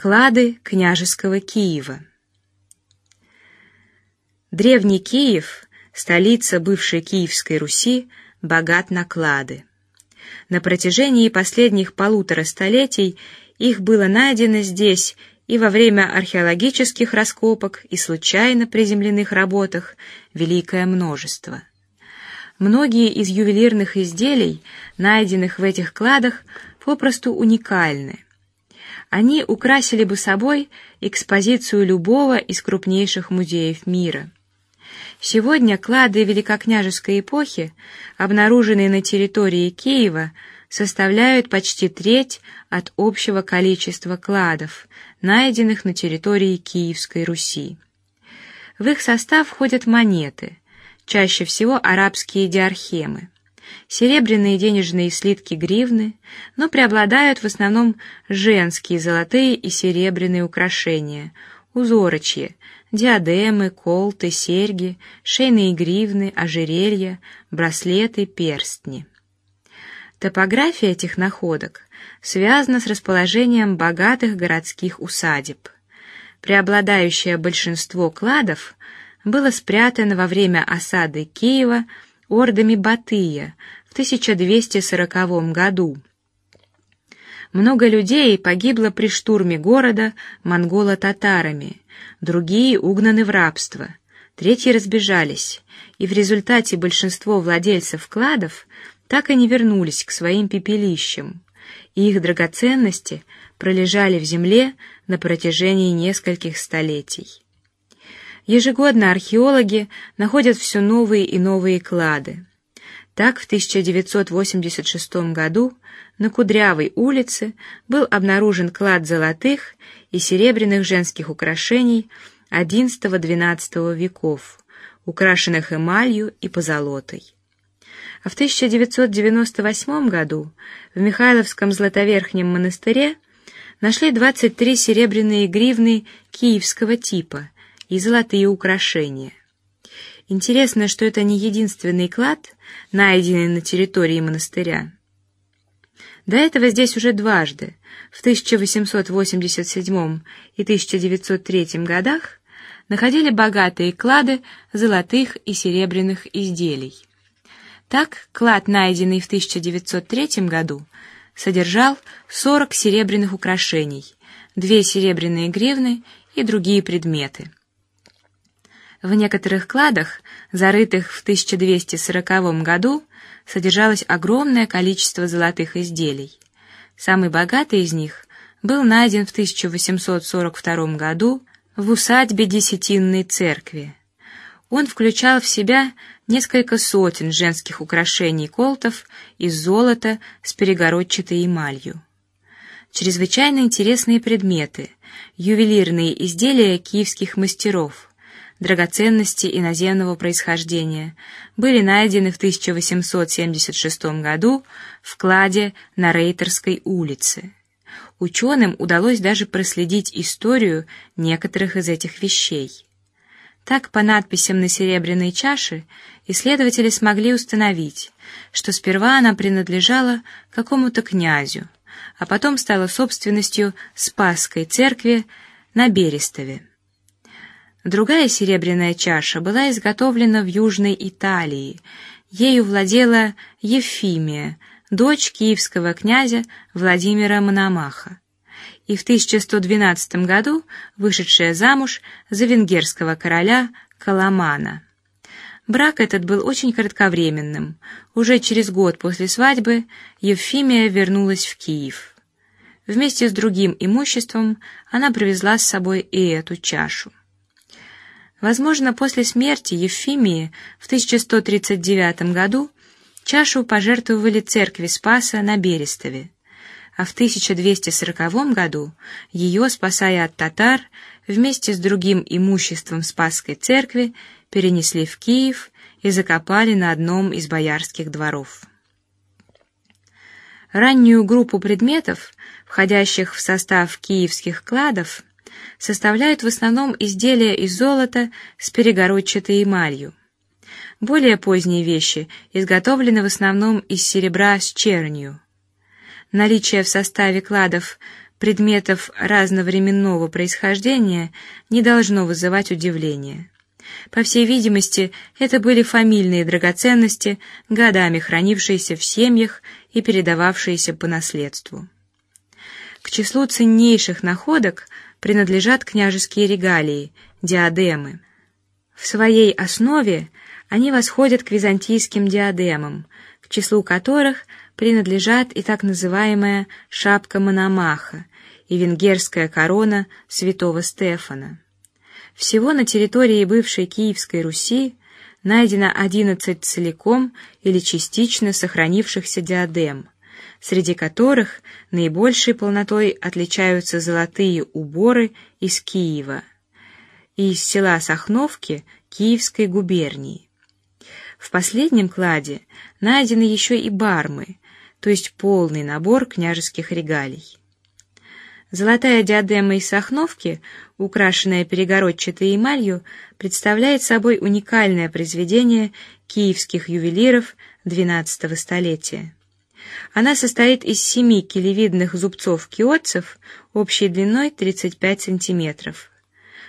Клады княжеского Киева. Древний Киев, столица бывшей Киевской Руси, богат на клады. На протяжении последних полутора столетий их было найдено здесь и во время археологических раскопок и случайно приземленных работах великое множество. Многие из ювелирных изделий, найденных в этих кладах, попросту уникальны они украсили бы собой экспозицию любого из крупнейших музеев мира. Сегодня клады великокняжеской эпохи, обнаруженные на территории Киева, составляют почти треть от общего количества кладов, найденных на территории Киевской Руси. В их состав входят монеты, чаще всего арабские диархемы серебряные денежные слитки гривны, но преобладают в основном женские золотые и серебряные украшения, узорочье, диадемы, колты, серьги, шейные гривны, ожерелья, браслеты, перстни. Топография этих находок связана с расположением богатых городских усадеб. Преобладающее большинство кладов было спрятано во время осады Киева ордами Батыя в 1240 году. Много людей погибло при штурме города монголо-татарами, другие угнаны в рабство, третьи разбежались, и в результате большинство владельцев кладов так и не вернулись к своим пепелищам, и их драгоценности пролежали в земле на протяжении нескольких столетий. Ежегодно археологи находят все новые и новые клады. Так в 1986 году на Кудрявой улице был обнаружен клад золотых и серебряных женских украшений XI-XII веков, украшенных эмалью и позолотой. А в 1998 году в Михайловском Златоверхнем монастыре нашли 23 серебряные гривны киевского типа и золотые украшения. Интересно, что это не единственный клад, найденный на территории монастыря. До этого здесь уже дважды, в 1887 и 1903 годах, находили богатые клады золотых и серебряных изделий. Так, клад, найденный в 1903 году, содержал 40 серебряных украшений, две серебряные гривны и другие предметы. В некоторых кладах, зарытых в 1240 году, содержалось огромное количество золотых изделий. Самый богатый из них был найден в 1842 году в усадьбе Десятинной церкви. Он включал в себя несколько сотен женских украшений колтов из золота с перегородчатой эмалью. Чрезвычайно интересные предметы, ювелирные изделия киевских мастеров драгоценности иноземного происхождения были найдены в 1876 году в кладе на Рейтерской улице. Ученым удалось даже проследить историю некоторых из этих вещей. Так по надписям на серебряной чаше исследователи смогли установить, что сперва она принадлежала какому-то князю, а потом стала собственностью Спасской церкви на Берестове. Другая серебряная чаша была изготовлена в Южной Италии. Ею владела Ефимия, дочь киевского князя Владимира Мономаха, и в 1112 году вышедшая замуж за венгерского короля Коломана. Брак этот был очень кратковременным. Уже через год после свадьбы Ефимия вернулась в Киев. Вместе с другим имуществом она привезла с собой и эту чашу. Возможно, после смерти Ефимии в 1139 году чашу пожертвовали церкви Спаса на Берестове, а в 1240 году ее, спасая от татар, вместе с другим имуществом Спасской церкви перенесли в Киев и закопали на одном из боярских дворов. Раннюю группу предметов, входящих в состав киевских кладов, составляют в основном изделия из золота с перегородчатой эмалью. Более поздние вещи изготовлены в основном из серебра с чернью. Наличие в составе кладов предметов разновременного происхождения не должно вызывать удивления. По всей видимости, это были фамильные драгоценности, годами хранившиеся в семьях и передававшиеся по наследству. К числу ценнейших находок принадлежат княжеские регалии, диадемы. В своей основе они восходят к византийским диадемам, к числу которых принадлежат и так называемая шапка Мономаха и венгерская корона святого Стефана. Всего на территории бывшей Киевской Руси найдено 11 целиком или частично сохранившихся диадем, среди которых наибольшей полнотой отличаются золотые уборы из Киева и из села Сахновки Киевской губернии. В последнем кладе найдены еще и бармы, то есть полный набор княжеских регалий. Золотая диадема из Сахновки, украшенная перегородчатой эмалью, представляет собой уникальное произведение киевских ювелиров XII столетия. Она состоит из семи килевидных зубцов киотцев общей длиной 35 сантиметров.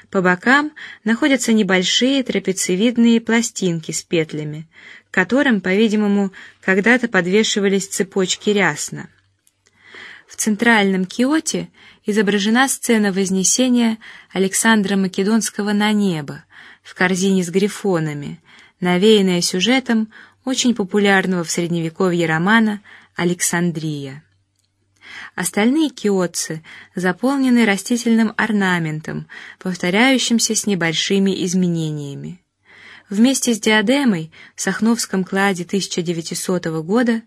По бокам находятся небольшие трапециевидные пластинки с петлями, к которым, по-видимому, когда-то подвешивались цепочки рясна. В центральном киоте изображена сцена вознесения Александра Македонского на небо в корзине с грифонами, навеянная сюжетом очень популярного в средневековье романа Александрия. Остальные киотцы заполнены растительным орнаментом, повторяющимся с небольшими изменениями. Вместе с диадемой в Сахновском кладе 1900 года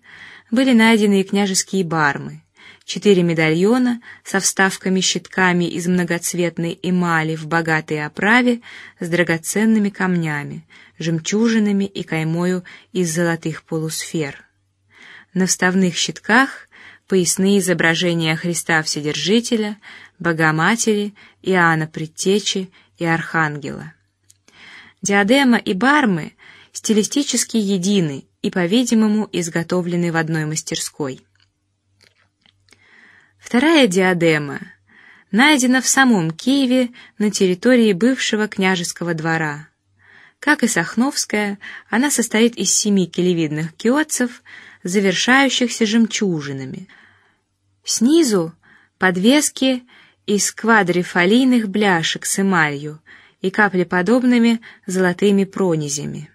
были найдены и княжеские бармы, четыре медальона со вставками-щитками из многоцветной эмали в богатой оправе с драгоценными камнями, жемчужинами и каймою из золотых полусфер. На вставных щитках поясные изображения Христа Вседержителя, Богоматери, Иоанна Предтечи и Архангела. Диадема и бармы стилистически едины и, по-видимому, изготовлены в одной мастерской. Вторая диадема найдена в самом Киеве на территории бывшего княжеского двора. Как и Сахновская, она состоит из семи келевидных киотцев, завершающихся жемчужинами. Снизу подвески из квадрифолийных бляшек с эмалью и каплеподобными золотыми пронизями.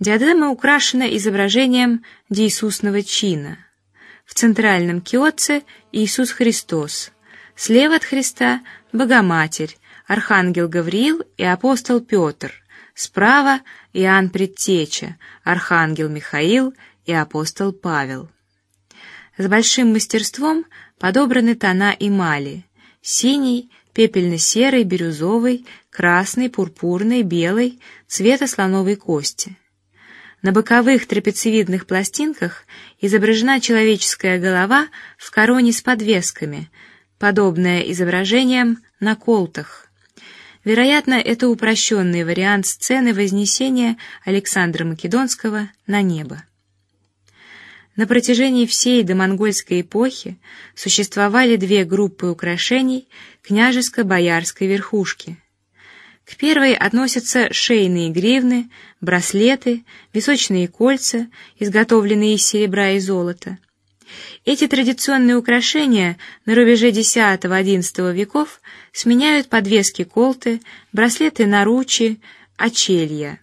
Диадема украшена изображением Иисусного чина. В центральном киотце Иисус Христос, слева от Христа Богоматерь, архангел Гавриил и апостол Петр, справа Иоанн Предтеча, архангел Михаил и апостол Павел. С большим мастерством подобраны тона эмали: синий, пепельно-серый, бирюзовый, красный, пурпурный, белый, цвета слоновой кости. На боковых трапециевидных пластинках изображена человеческая голова в короне с подвесками, подобная изображениям на колтах. Вероятно, это упрощенный вариант сцены вознесения Александра Македонского на небо. На протяжении всей домонгольской эпохи существовали две группы украшений княжеско-боярской верхушки. К первой относятся шейные гривны, браслеты, височные кольца, изготовленные из серебра и золота. Эти традиционные украшения на рубеже X-XI веков сменяют подвески колты, браслеты наручи, очелья.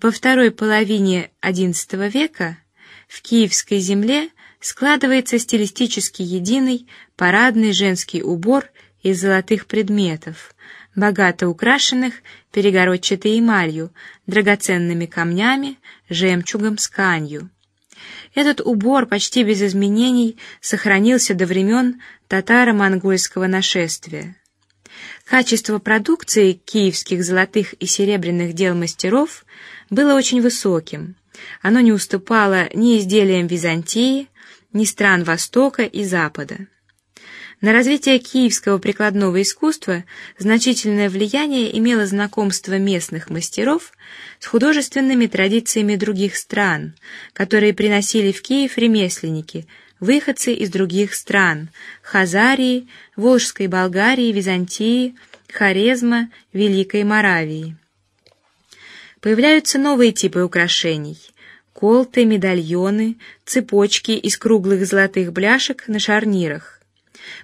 Во второй половине XI века в Киевской земле складывается стилистически единый парадный женский убор из золотых предметов, богато украшенных перегородчатой эмалью, драгоценными камнями, жемчугом, сканью. Этот убор почти без изменений сохранился до времен татаро-монгольского нашествия. Качество продукции киевских золотых и серебряных дел мастеров было очень высоким. Оно не уступало ни изделиям Византии, ни стран Востока и Запада. На развитие киевского прикладного искусства значительное влияние имело знакомство местных мастеров с художественными традициями других стран, которые приносили в Киев ремесленники, выходцы из других стран: Хазарии, Волжской Болгарии, Византии, Хорезма, Великой Моравии. Появляются новые типы украшений: колты, медальоны, цепочки из круглых золотых бляшек на шарнирах.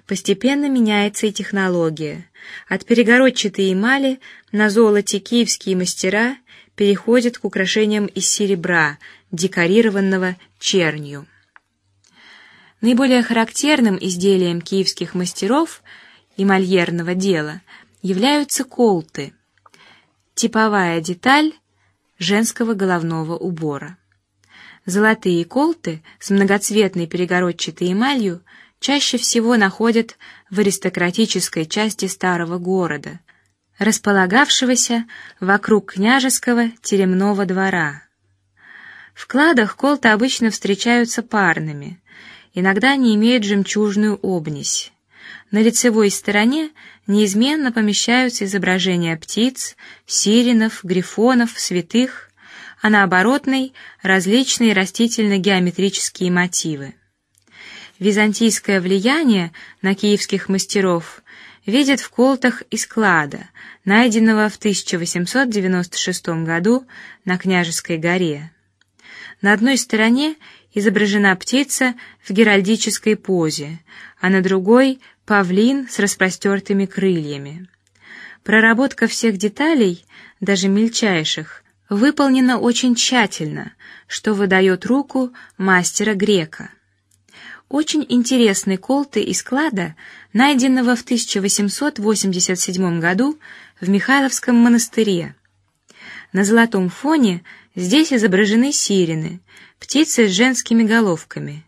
Постепенно меняется и технология. От перегородчатой эмали на золоте киевские мастера переходят к украшениям из серебра, декорированного чернью. Наиболее характерным изделием киевских мастеров эмальерного дела являются колты, типовая деталь женского головного убора. Золотые колты с многоцветной перегородчатой эмалью чаще всего находят в аристократической части старого города, располагавшегося вокруг княжеского теремного двора. В кладах колты обычно встречаются парными, иногда они имеют жемчужную обнись. На лицевой стороне неизменно помещаются изображения птиц, сиренов, грифонов, святых, а на оборотной различные растительно-геометрические мотивы. Византийское влияние на киевских мастеров видят в колтах из клада, найденного в 1896 году на Княжеской горе. На одной стороне изображена птица в геральдической позе, а на другой павлин с распростертыми крыльями. Проработка всех деталей, даже мельчайших, выполнена очень тщательно, что выдает руку мастера грека. Очень интересный колты из клада, найденного в 1887 году в Михайловском монастыре. На золотом фоне здесь изображены сирены, птицы с женскими головками.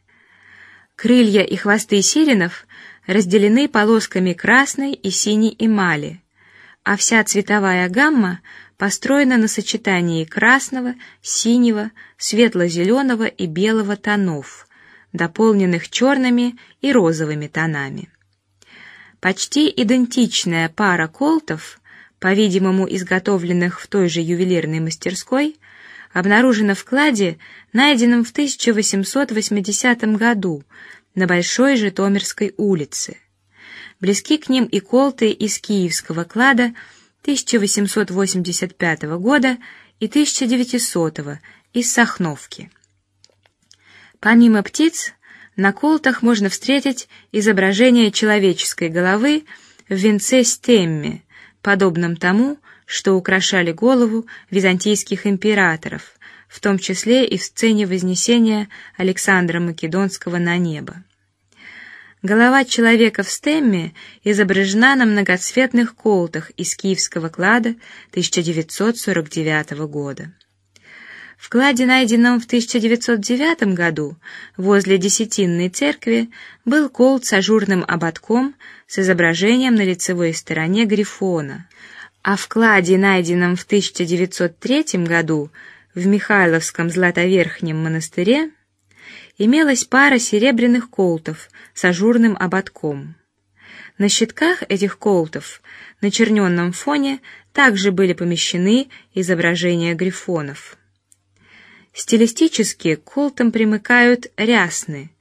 Крылья и хвосты сиренов разделены полосками красной и синей эмали, а вся цветовая гамма построена на сочетании красного, синего, светло-зеленого и белого тонов дополненных черными и розовыми тонами. Почти идентичная пара колтов, по-видимому изготовленных в той же ювелирной мастерской, обнаружена в кладе, найденном в 1880 году на Большой Житомирской улице. Близки к ним и колты из Киевского клада 1885 года и 1900 из Сахновки. Помимо птиц, на колтах можно встретить изображение человеческой головы в венце стемме, подобном тому, что украшали голову византийских императоров, в том числе и в сцене вознесения Александра Македонского на небо. Голова человека в стемме изображена на многоцветных колтах из Киевского клада 1949 года. В кладе, найденном в 1909 году возле Десятинной церкви, был колт с ажурным ободком с изображением на лицевой стороне грифона, а в кладе, найденном в 1903 году в Михайловском Златоверхнем монастыре, имелась пара серебряных колтов с ажурным ободком. На щитках этих колтов на черненном фоне также были помещены изображения грифонов. Стилистически к колтам примыкают рясны,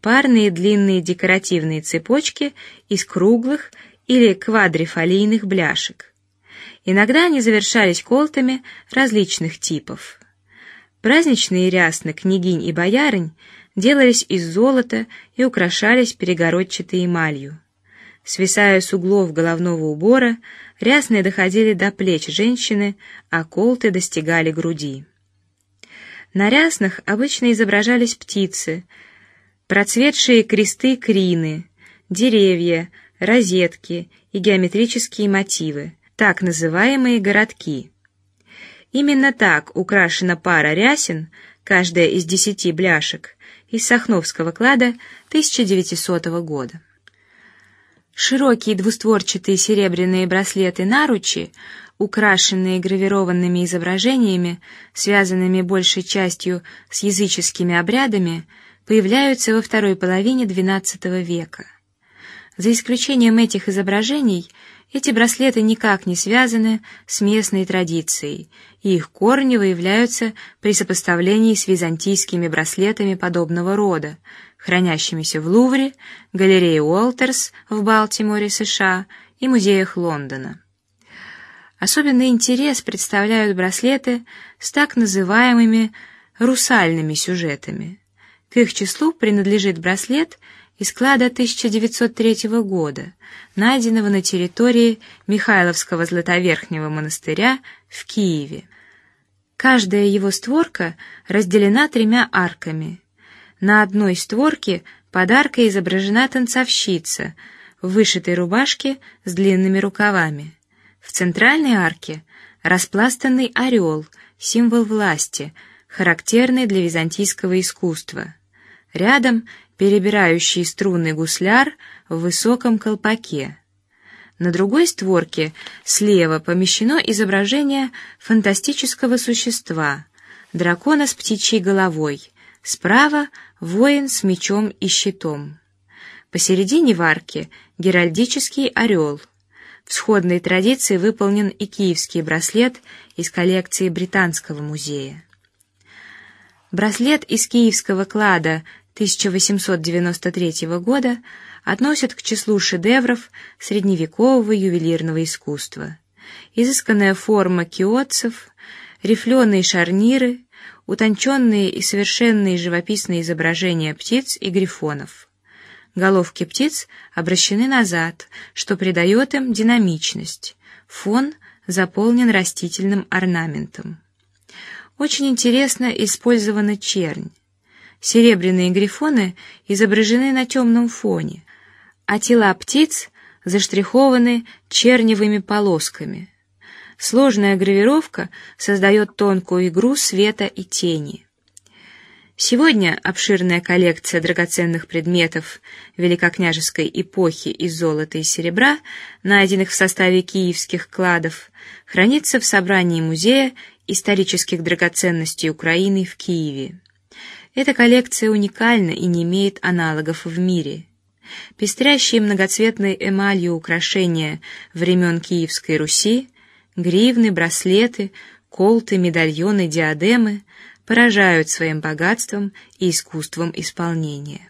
парные длинные декоративные цепочки из круглых или квадрифолийных бляшек. Иногда они завершались колтами различных типов. Праздничные рясны княгинь и боярынь делались из золота и украшались перегородчатой эмалью. Свисая с углов головного убора, рясные доходили до плеч женщины, а колты достигали груди. На ряснах обычно изображались птицы, процветшие кресты крины, деревья, розетки и геометрические мотивы, так называемые городки. Именно так украшена пара рясен, каждая из десяти бляшек, из Сахновского клада 1900 года. Широкие двустворчатые серебряные браслеты наручи украшенные гравированными изображениями, связанными большей частью с языческими обрядами, появляются во второй половине XII века. За исключением этих изображений, эти браслеты никак не связаны с местной традицией, и их корни выявляются при сопоставлении с византийскими браслетами подобного рода, хранящимися в Лувре, галерее Уолтерс в Балтиморе, США и музеях Лондона. Особенный интерес представляют браслеты с так называемыми русальными сюжетами. К их числу принадлежит браслет из клада 1903 года, найденного на территории Михайловского Златоверхнего монастыря в Киеве. Каждая его створка разделена тремя арками. На одной створке под аркой изображена танцовщица в вышитой рубашке с длинными рукавами. В центральной арке распластанный орел, символ власти, характерный для византийского искусства. Рядом перебирающий струны гусляр в высоком колпаке. На другой створке слева помещено изображение фантастического существа, дракона с птичьей головой. Справа воин с мечом и щитом. Посередине в арке геральдический орел. В сходной традиции выполнен и киевский браслет из коллекции Британского музея. Браслет из киевского клада 1893 года относят к числу шедевров средневекового ювелирного искусства. Изысканная форма киотцев, рифленые шарниры, утонченные и совершенные живописные изображения птиц и грифонов. Головки птиц обращены назад, что придает им динамичность. Фон заполнен растительным орнаментом. Очень интересно использована чернь. Серебряные грифоны изображены на темном фоне, а тела птиц заштрихованы черневыми полосками. Сложная гравировка создает тонкую игру света и тени. Сегодня обширная коллекция драгоценных предметов великокняжеской эпохи из золота и серебра, найденных в составе киевских кладов, хранится в собрании музея исторических драгоценностей Украины в Киеве. Эта коллекция уникальна и не имеет аналогов в мире. Пестрящие многоцветной эмалью украшения времен Киевской Руси, гривны, браслеты, колты, медальоны, диадемы поражают своим богатством и искусством исполнения.